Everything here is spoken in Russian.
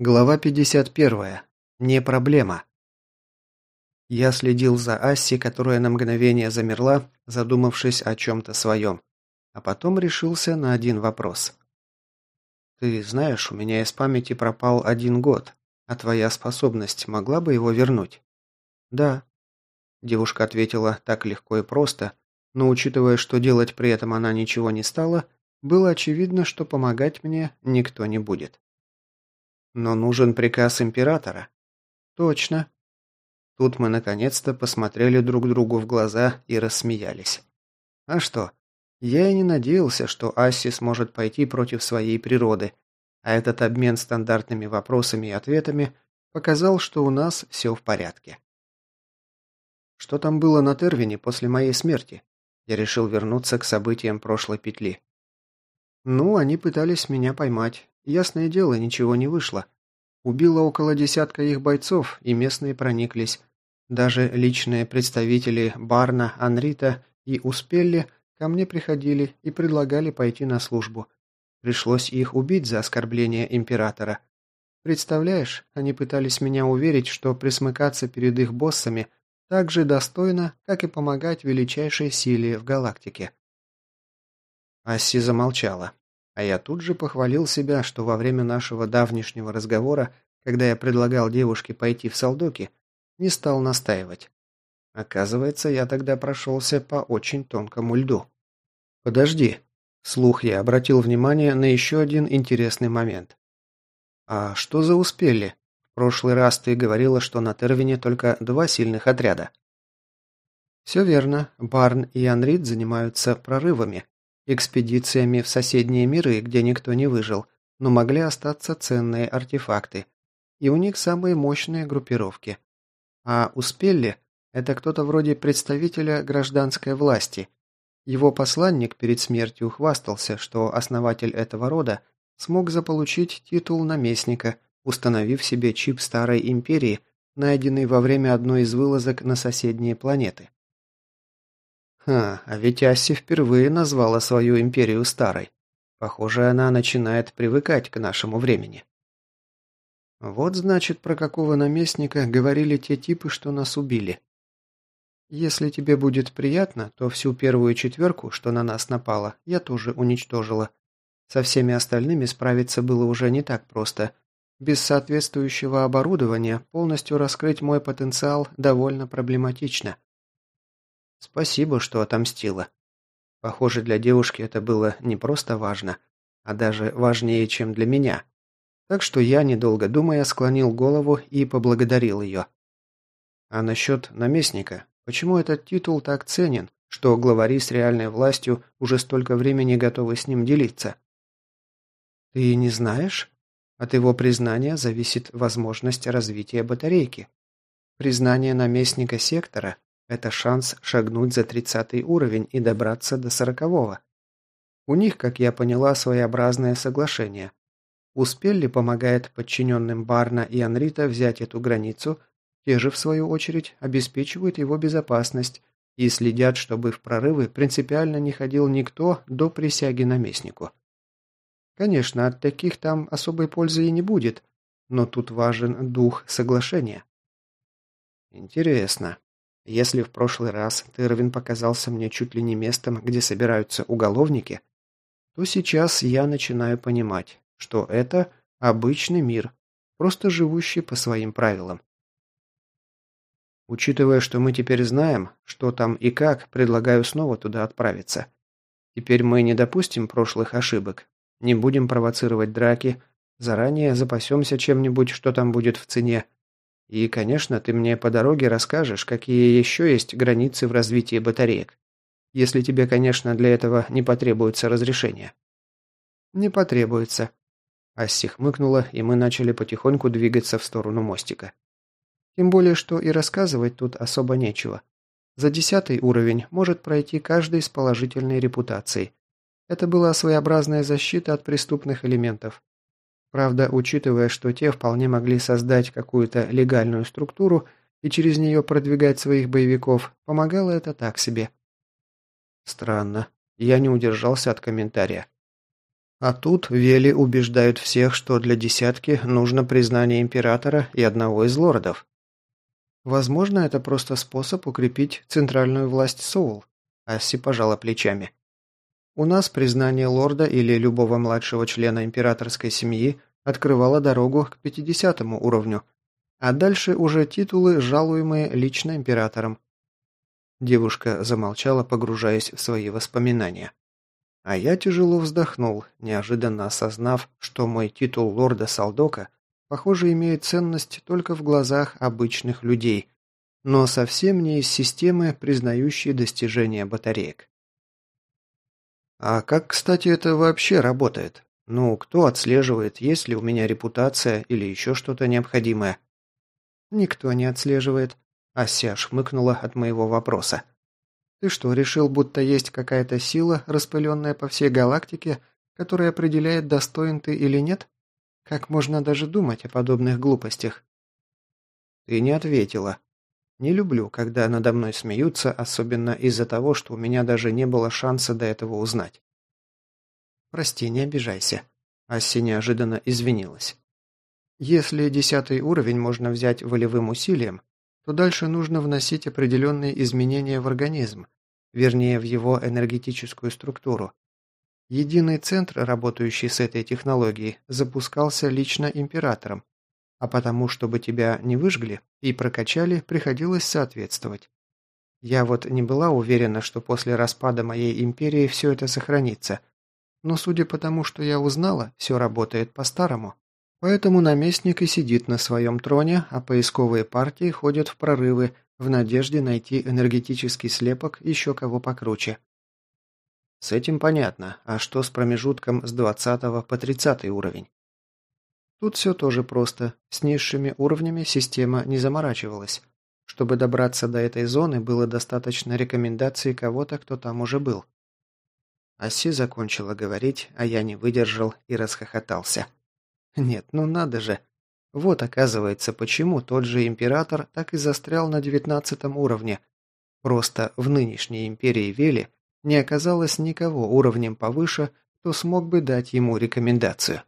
Глава 51. Не проблема. Я следил за Асси, которая на мгновение замерла, задумавшись о чем-то своем, а потом решился на один вопрос. «Ты знаешь, у меня из памяти пропал один год, а твоя способность могла бы его вернуть?» «Да». Девушка ответила так легко и просто, но учитывая, что делать при этом она ничего не стала, было очевидно, что помогать мне никто не будет. Но нужен приказ императора. Точно. Тут мы наконец-то посмотрели друг другу в глаза и рассмеялись. А что? Я и не надеялся, что Асси сможет пойти против своей природы, а этот обмен стандартными вопросами и ответами показал, что у нас все в порядке. Что там было на Тервине после моей смерти? Я решил вернуться к событиям прошлой петли. Ну, они пытались меня поймать. Ясное дело, ничего не вышло. Убило около десятка их бойцов, и местные прониклись. Даже личные представители Барна, Анрита и Успелли ко мне приходили и предлагали пойти на службу. Пришлось их убить за оскорбление императора. Представляешь, они пытались меня уверить, что присмыкаться перед их боссами так же достойно, как и помогать величайшей силе в галактике. Асси замолчала. А я тут же похвалил себя, что во время нашего давнишнего разговора, когда я предлагал девушке пойти в Салдоки, не стал настаивать. Оказывается, я тогда прошелся по очень тонкому льду. «Подожди». Слух я обратил внимание на еще один интересный момент. «А что за успели? В прошлый раз ты говорила, что на Тервине только два сильных отряда». «Все верно. Барн и Анрид занимаются прорывами экспедициями в соседние миры, где никто не выжил, но могли остаться ценные артефакты. И у них самые мощные группировки. А у Спелли это кто-то вроде представителя гражданской власти. Его посланник перед смертью хвастался, что основатель этого рода смог заполучить титул наместника, установив себе чип Старой Империи, найденный во время одной из вылазок на соседние планеты. Ха, а ведь Асси впервые назвала свою империю старой. Похоже, она начинает привыкать к нашему времени. Вот значит, про какого наместника говорили те типы, что нас убили. Если тебе будет приятно, то всю первую четверку, что на нас напала, я тоже уничтожила. Со всеми остальными справиться было уже не так просто. Без соответствующего оборудования полностью раскрыть мой потенциал довольно проблематично. Спасибо, что отомстила. Похоже, для девушки это было не просто важно, а даже важнее, чем для меня. Так что я, недолго думая, склонил голову и поблагодарил ее. А насчет наместника, почему этот титул так ценен, что главари с реальной властью уже столько времени готовы с ним делиться? Ты не знаешь? От его признания зависит возможность развития батарейки. Признание наместника сектора это шанс шагнуть за тридцатый уровень и добраться до сорокового. У них, как я поняла, своеобразное соглашение. Успели помогает подчиненным Барна и Анрита взять эту границу, те же, в свою очередь, обеспечивают его безопасность и следят, чтобы в прорывы принципиально не ходил никто до присяги наместнику. Конечно, от таких там особой пользы и не будет, но тут важен дух соглашения. Интересно. Если в прошлый раз Тервин показался мне чуть ли не местом, где собираются уголовники, то сейчас я начинаю понимать, что это обычный мир, просто живущий по своим правилам. Учитывая, что мы теперь знаем, что там и как, предлагаю снова туда отправиться. Теперь мы не допустим прошлых ошибок, не будем провоцировать драки, заранее запасемся чем-нибудь, что там будет в цене, и, конечно, ты мне по дороге расскажешь, какие еще есть границы в развитии батареек. Если тебе, конечно, для этого не потребуется разрешение. Не потребуется. Асси хмыкнула, и мы начали потихоньку двигаться в сторону мостика. Тем более, что и рассказывать тут особо нечего. За десятый уровень может пройти каждый с положительной репутацией. Это была своеобразная защита от преступных элементов. Правда, учитывая, что те вполне могли создать какую-то легальную структуру и через нее продвигать своих боевиков, помогало это так себе. Странно. Я не удержался от комментария. А тут Вели убеждают всех, что для десятки нужно признание императора и одного из лордов. Возможно, это просто способ укрепить центральную власть Соул. Асси пожала плечами. У нас признание лорда или любого младшего члена императорской семьи открывало дорогу к 50 уровню, а дальше уже титулы, жалуемые лично императором. Девушка замолчала, погружаясь в свои воспоминания. А я тяжело вздохнул, неожиданно осознав, что мой титул лорда Салдока, похоже, имеет ценность только в глазах обычных людей, но совсем не из системы, признающей достижения батареек. А как, кстати, это вообще работает? Ну, кто отслеживает, есть ли у меня репутация или еще что-то необходимое? Никто не отслеживает. Ася шмыкнула от моего вопроса. Ты что, решил, будто есть какая-то сила, распыленная по всей галактике, которая определяет, достоин ты или нет? Как можно даже думать о подобных глупостях? Ты не ответила. Не люблю, когда надо мной смеются, особенно из-за того, что у меня даже не было шанса до этого узнать. Прости, не обижайся. Асси неожиданно извинилась. Если десятый уровень можно взять волевым усилием, то дальше нужно вносить определенные изменения в организм, вернее, в его энергетическую структуру. Единый центр, работающий с этой технологией, запускался лично императором, а потому, чтобы тебя не выжгли и прокачали, приходилось соответствовать. Я вот не была уверена, что после распада моей империи все это сохранится, но судя по тому, что я узнала, все работает по-старому. Поэтому наместник и сидит на своем троне, а поисковые партии ходят в прорывы в надежде найти энергетический слепок еще кого покруче. С этим понятно, а что с промежутком с 20 по 30 уровень? Тут все тоже просто, с низшими уровнями система не заморачивалась. Чтобы добраться до этой зоны, было достаточно рекомендаций кого-то, кто там уже был. Аси закончила говорить, а я не выдержал и расхохотался. Нет, ну надо же. Вот оказывается, почему тот же император так и застрял на девятнадцатом уровне. Просто в нынешней империи Вели не оказалось никого уровнем повыше, кто смог бы дать ему рекомендацию.